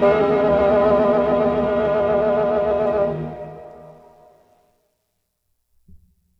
Música